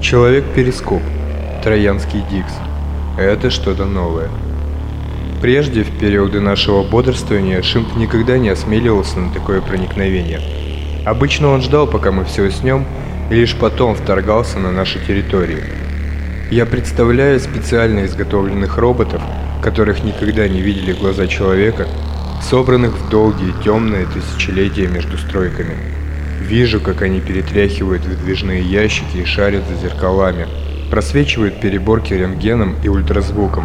Человек-перископ. Троянский Дикс. Это что-то новое. Прежде, в периоды нашего бодрствования, Шимп никогда не осмеливался на такое проникновение. Обычно он ждал, пока мы все уснем, и лишь потом вторгался на нашу территорию. Я представляю специально изготовленных роботов, которых никогда не видели глаза человека, собранных в долгие темные тысячелетия между стройками. Вижу, как они перетряхивают выдвижные ящики и шарят за зеркалами, просвечивают переборки рентгеном и ультразвуком.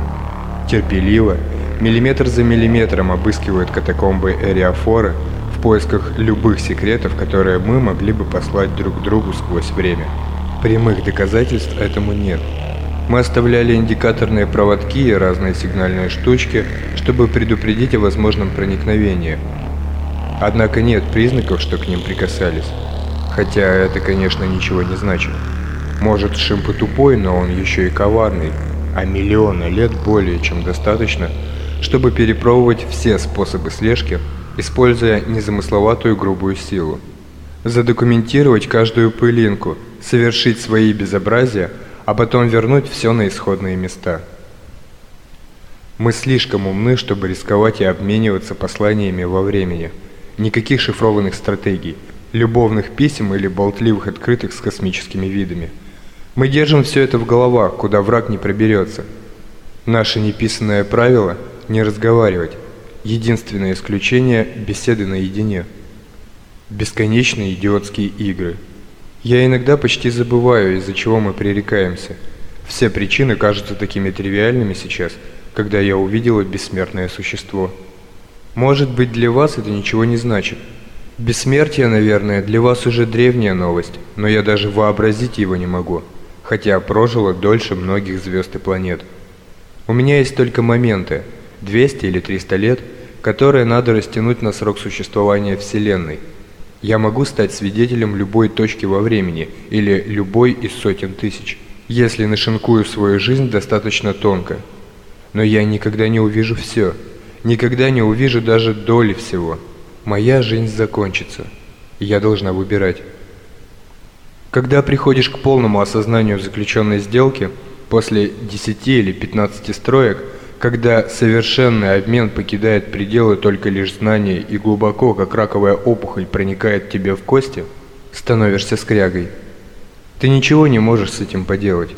Терпеливо, миллиметр за миллиметром обыскивают катакомбы Эриафоры в поисках любых секретов, которые мы могли бы послать друг другу сквозь время. Прямых доказательств этому нет. Мы оставляли индикаторные проводки и разные сигнальные штучки, чтобы предупредить о возможном проникновении. Однако нет признаков, что к ним прикасались. Хотя это, конечно, ничего не значит. Может, Шимпа тупой, но он еще и коварный, а миллионы лет более чем достаточно, чтобы перепробовать все способы слежки, используя незамысловатую грубую силу. Задокументировать каждую пылинку, совершить свои безобразия – а потом вернуть все на исходные места. Мы слишком умны, чтобы рисковать и обмениваться посланиями во времени. Никаких шифрованных стратегий, любовных писем или болтливых открыток с космическими видами. Мы держим все это в головах, куда враг не проберется. Наше неписанное правило – не разговаривать. Единственное исключение – беседы наедине. Бесконечные идиотские игры – я иногда почти забываю, из-за чего мы пререкаемся. Все причины кажутся такими тривиальными сейчас, когда я увидела бессмертное существо. Может быть, для вас это ничего не значит. Бессмертие, наверное, для вас уже древняя новость, но я даже вообразить его не могу, хотя прожила дольше многих звезд и планет. У меня есть только моменты, 200 или 300 лет, которые надо растянуть на срок существования Вселенной – я могу стать свидетелем любой точки во времени или любой из сотен тысяч, если нашинкую свою жизнь достаточно тонко. Но я никогда не увижу все, никогда не увижу даже доли всего. Моя жизнь закончится, я должна выбирать. Когда приходишь к полному осознанию заключенной сделки, после 10 или 15 строек – когда совершенный обмен покидает пределы только лишь знания и глубоко, как раковая опухоль, проникает тебе в кости, становишься скрягой. Ты ничего не можешь с этим поделать.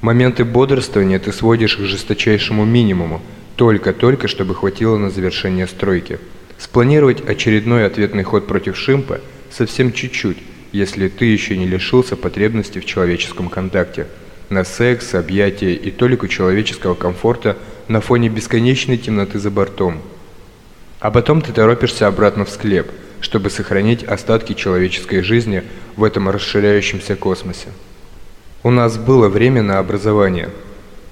Моменты бодрствования ты сводишь к жесточайшему минимуму, только-только, чтобы хватило на завершение стройки. Спланировать очередной ответный ход против Шимпа совсем чуть-чуть, если ты еще не лишился потребности в человеческом контакте – на секс, объятия и толику человеческого комфорта на фоне бесконечной темноты за бортом. А потом ты торопишься обратно в склеп, чтобы сохранить остатки человеческой жизни в этом расширяющемся космосе. У нас было время на образование.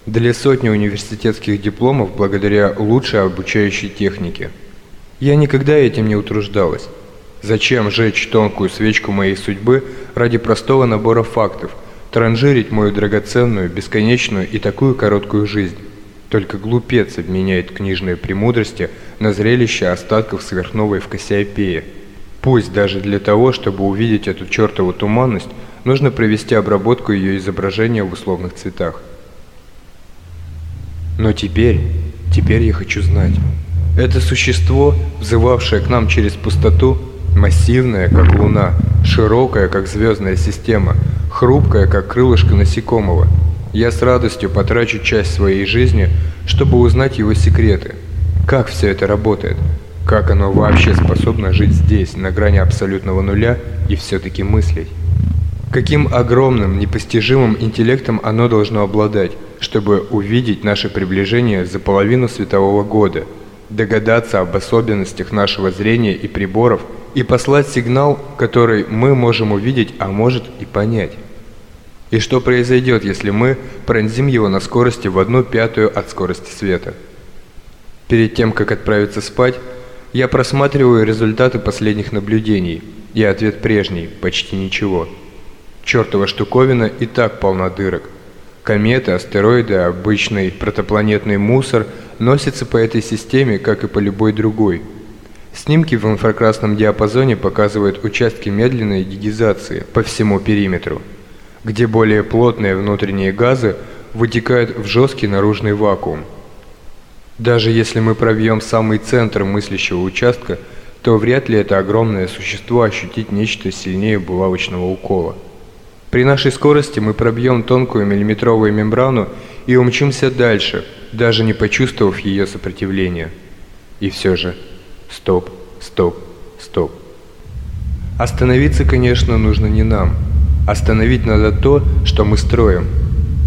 Для сотни университетских дипломов благодаря лучшей обучающей технике. Я никогда этим не утруждалась. Зачем жечь тонкую свечку моей судьбы ради простого набора фактов – транжирить мою драгоценную, бесконечную и такую короткую жизнь. Только глупец обменяет книжные премудрости на зрелище остатков сверхновой в Кассиопее. Пусть даже для того, чтобы увидеть эту чертову туманность, нужно провести обработку ее изображения в условных цветах. Но теперь, теперь я хочу знать. Это существо, взывавшее к нам через пустоту, массивное, как луна, широкое, как звездная система – хрупкая, как крылышко насекомого. Я с радостью потрачу часть своей жизни, чтобы узнать его секреты. Как все это работает? Как оно вообще способно жить здесь, на грани абсолютного нуля, и все-таки мыслить? Каким огромным, непостижимым интеллектом оно должно обладать, чтобы увидеть наше приближение за половину светового года, догадаться об особенностях нашего зрения и приборов и послать сигнал, который мы можем увидеть, а может и понять? И что произойдет, если мы пронзим его на скорости в одну пятую от скорости света? Перед тем, как отправиться спать, я просматриваю результаты последних наблюдений, и ответ прежний – почти ничего. Чертова штуковина и так полна дырок. Кометы, астероиды, обычный протопланетный мусор носятся по этой системе, как и по любой другой. Снимки в инфракрасном диапазоне показывают участки медленной дигизации по всему периметру – где более плотные внутренние газы вытекают в жесткий наружный вакуум. Даже если мы пробьем самый центр мыслящего участка, то вряд ли это огромное существо ощутит нечто сильнее булавочного укола. При нашей скорости мы пробьем тонкую миллиметровую мембрану и умчимся дальше, даже не почувствовав ее сопротивления. И все же, стоп, стоп, стоп. Остановиться, конечно, нужно не нам. Остановить надо то, что мы строим.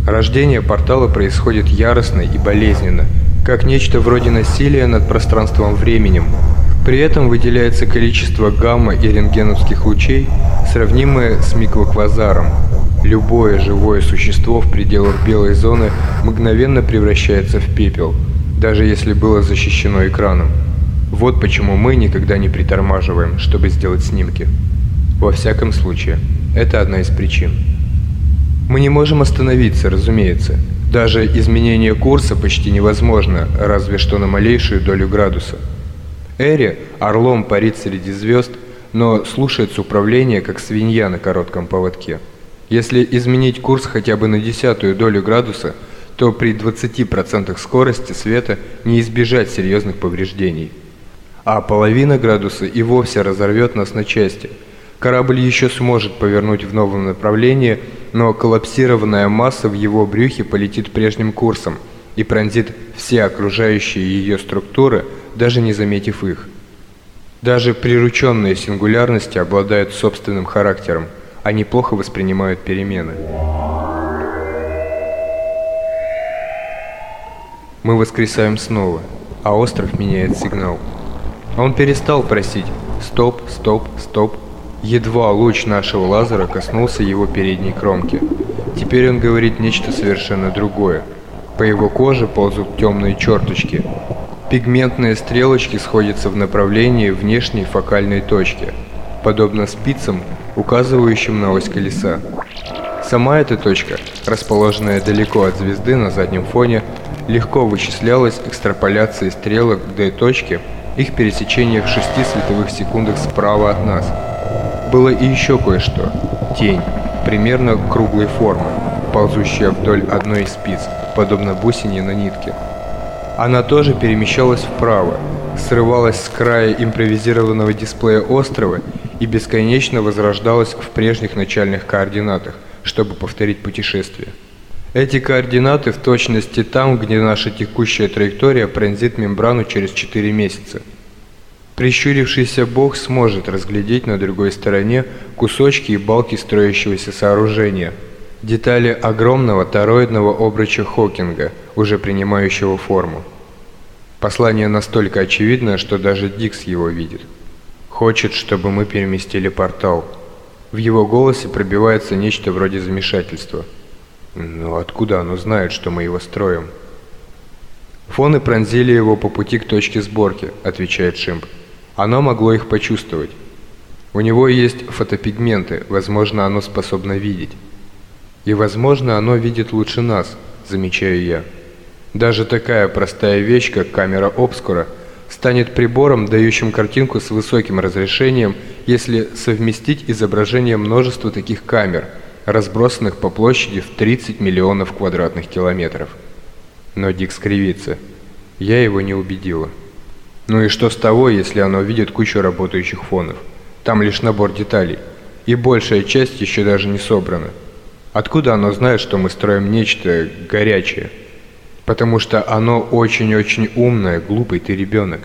Рождение портала происходит яростно и болезненно, как нечто вроде насилия над пространством-временем. При этом выделяется количество гамма и рентгеновских лучей, сравнимое с микроквазаром. Любое живое существо в пределах белой зоны мгновенно превращается в пепел, даже если было защищено экраном. Вот почему мы никогда не притормаживаем, чтобы сделать снимки. Во всяком случае, это одна из причин. Мы не можем остановиться, разумеется. Даже изменение курса почти невозможно, разве что на малейшую долю градуса. Эри орлом парит среди звезд, но слушается управление, как свинья на коротком поводке. Если изменить курс хотя бы на десятую долю градуса, то при 20% скорости света не избежать серьезных повреждений. А половина градуса и вовсе разорвет нас на части. Корабль еще сможет повернуть в новом направлении, но коллапсированная масса в его брюхе полетит прежним курсом и пронзит все окружающие ее структуры, даже не заметив их. Даже прирученные сингулярности обладают собственным характером, они плохо воспринимают перемены. Мы воскресаем снова, а остров меняет сигнал. Он перестал просить «стоп, стоп, стоп». Едва луч нашего лазера коснулся его передней кромки. Теперь он говорит нечто совершенно другое. По его коже ползут темные черточки. Пигментные стрелочки сходятся в направлении внешней фокальной точки, подобно спицам, указывающим на ось колеса. Сама эта точка, расположенная далеко от звезды на заднем фоне, легко вычислялась экстраполяцией стрелок к D-точке, их пересечение в 6 световых секундах справа от нас. Было и еще кое-что. Тень, примерно круглой формы, ползущая вдоль одной из спиц, подобно бусине на нитке. Она тоже перемещалась вправо, срывалась с края импровизированного дисплея острова и бесконечно возрождалась в прежних начальных координатах, чтобы повторить путешествие. Эти координаты в точности там, где наша текущая траектория пронзит мембрану через 4 месяца. Прищурившийся бог сможет разглядеть на другой стороне кусочки и балки строящегося сооружения, детали огромного тороидного обруча Хокинга, уже принимающего форму. Послание настолько очевидно, что даже Дикс его видит. Хочет, чтобы мы переместили портал. В его голосе пробивается нечто вроде замешательства – но откуда оно знает, что мы его строим? Фоны пронзили его по пути к точке сборки, отвечает Шимп. Оно могло их почувствовать. У него есть фотопигменты, возможно, оно способно видеть. И, возможно, оно видит лучше нас, замечаю я. Даже такая простая вещь, как камера обскура, станет прибором, дающим картинку с высоким разрешением, если совместить изображение множества таких камер – разбросанных по площади в 30 миллионов квадратных километров. Но Дик скривится. Я его не убедила. Ну и что с того, если оно видит кучу работающих фонов? Там лишь набор деталей. И большая часть еще даже не собрана. Откуда оно знает, что мы строим нечто горячее? Потому что оно очень-очень умное, глупый ты ребенок.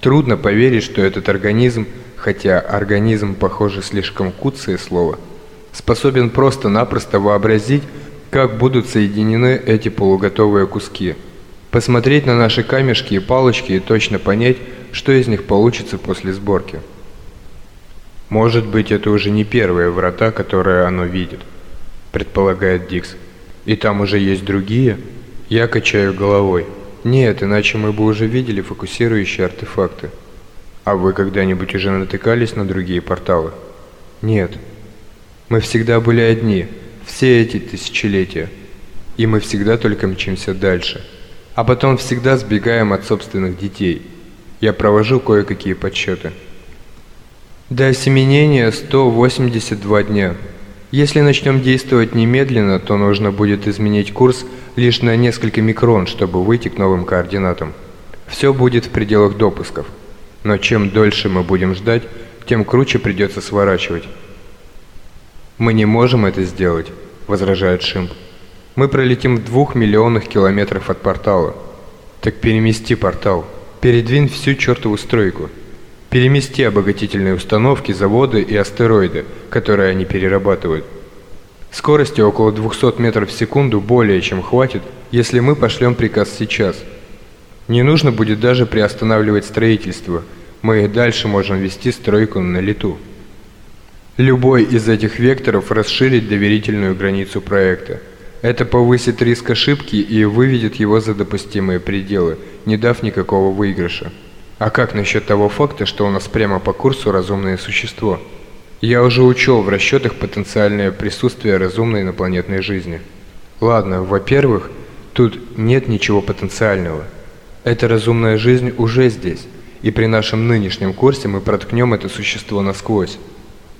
Трудно поверить, что этот организм, хотя организм, похоже, слишком куцее слово – способен просто-напросто вообразить, как будут соединены эти полуготовые куски, посмотреть на наши камешки и палочки и точно понять, что из них получится после сборки. Может быть, это уже не первые врата, которые оно видит, предполагает Дикс. И там уже есть другие? Я качаю головой. Нет, иначе мы бы уже видели фокусирующие артефакты. А вы когда-нибудь уже натыкались на другие порталы? Нет. Мы всегда были одни, все эти тысячелетия. И мы всегда только мчимся дальше. А потом всегда сбегаем от собственных детей. Я провожу кое-какие подсчеты. До осеменения 182 дня. Если начнем действовать немедленно, то нужно будет изменить курс лишь на несколько микрон, чтобы выйти к новым координатам. Все будет в пределах допусков. Но чем дольше мы будем ждать, тем круче придется сворачивать. «Мы не можем это сделать», — возражает Шимп. «Мы пролетим в двух миллионах километров от портала». «Так перемести портал. Передвинь всю чертову стройку. Перемести обогатительные установки, заводы и астероиды, которые они перерабатывают. Скорости около 200 метров в секунду более чем хватит, если мы пошлем приказ сейчас. Не нужно будет даже приостанавливать строительство. Мы и дальше можем вести стройку на лету. Любой из этих векторов расширит доверительную границу проекта. Это повысит риск ошибки и выведет его за допустимые пределы, не дав никакого выигрыша. А как насчет того факта, что у нас прямо по курсу разумное существо? Я уже учел в расчетах потенциальное присутствие разумной инопланетной жизни. Ладно, во-первых, тут нет ничего потенциального. Эта разумная жизнь уже здесь, и при нашем нынешнем курсе мы проткнем это существо насквозь.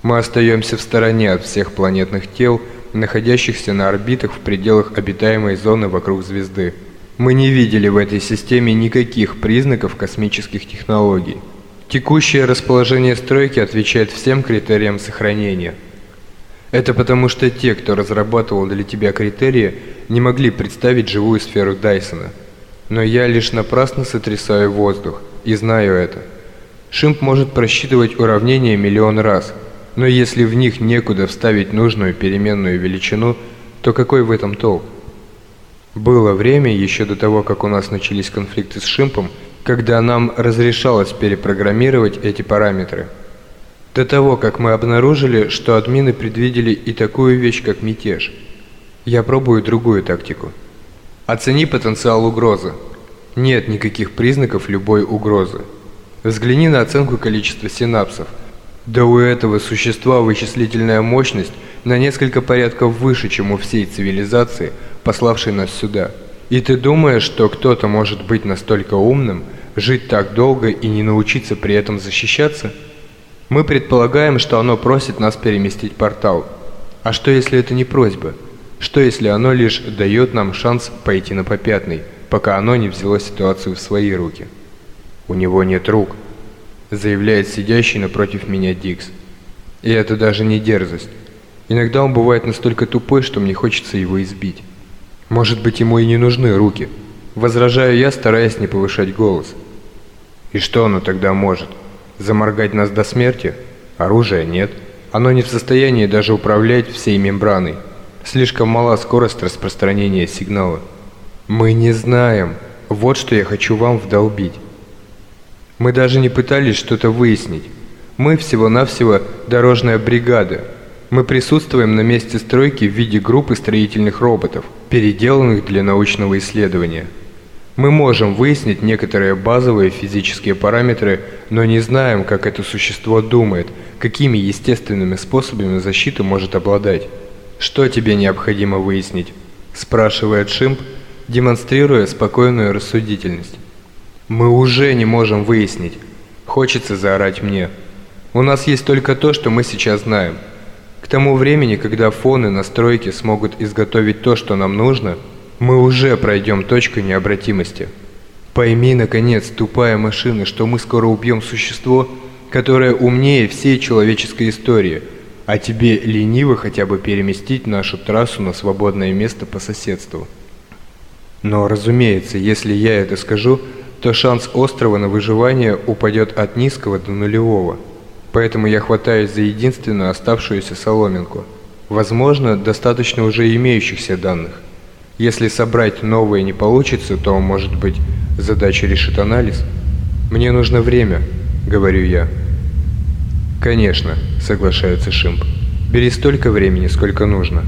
Мы остаемся в стороне от всех планетных тел, находящихся на орбитах в пределах обитаемой зоны вокруг звезды. Мы не видели в этой системе никаких признаков космических технологий. Текущее расположение стройки отвечает всем критериям сохранения. Это потому что те, кто разрабатывал для тебя критерии, не могли представить живую сферу Дайсона. Но я лишь напрасно сотрясаю воздух, и знаю это. Шимп может просчитывать уравнения миллион раз – но если в них некуда вставить нужную переменную величину, то какой в этом толк? Было время, еще до того, как у нас начались конфликты с Шимпом, когда нам разрешалось перепрограммировать эти параметры. До того, как мы обнаружили, что админы предвидели и такую вещь, как мятеж. Я пробую другую тактику. Оцени потенциал угрозы. Нет никаких признаков любой угрозы. Взгляни на оценку количества синапсов – да у этого существа вычислительная мощность на несколько порядков выше, чем у всей цивилизации, пославшей нас сюда. И ты думаешь, что кто-то может быть настолько умным, жить так долго и не научиться при этом защищаться? Мы предполагаем, что оно просит нас переместить портал. А что если это не просьба? Что если оно лишь дает нам шанс пойти на попятный, пока оно не взяло ситуацию в свои руки? У него нет рук заявляет сидящий напротив меня Дикс. И это даже не дерзость. Иногда он бывает настолько тупой, что мне хочется его избить. Может быть, ему и не нужны руки. Возражаю я, стараясь не повышать голос. И что оно тогда может? Заморгать нас до смерти? Оружия нет. Оно не в состоянии даже управлять всей мембраной. Слишком мала скорость распространения сигнала. Мы не знаем. Вот что я хочу вам вдолбить. Мы даже не пытались что-то выяснить. Мы всего-навсего дорожная бригада. Мы присутствуем на месте стройки в виде группы строительных роботов, переделанных для научного исследования. Мы можем выяснить некоторые базовые физические параметры, но не знаем, как это существо думает, какими естественными способами защиты может обладать. «Что тебе необходимо выяснить?» – спрашивает Шимп, демонстрируя спокойную рассудительность. Мы уже не можем выяснить. Хочется заорать мне. У нас есть только то, что мы сейчас знаем. К тому времени, когда фоны настройки смогут изготовить то, что нам нужно, мы уже пройдем точку необратимости. Пойми, наконец, тупая машина, что мы скоро убьем существо, которое умнее всей человеческой истории, а тебе лениво хотя бы переместить нашу трассу на свободное место по соседству. Но, разумеется, если я это скажу, то шанс острова на выживание упадет от низкого до нулевого. Поэтому я хватаюсь за единственную оставшуюся соломинку. Возможно, достаточно уже имеющихся данных. Если собрать новые не получится, то, может быть, задача решит анализ? Мне нужно время, говорю я. Конечно, соглашается Шимп. Бери столько времени, сколько нужно.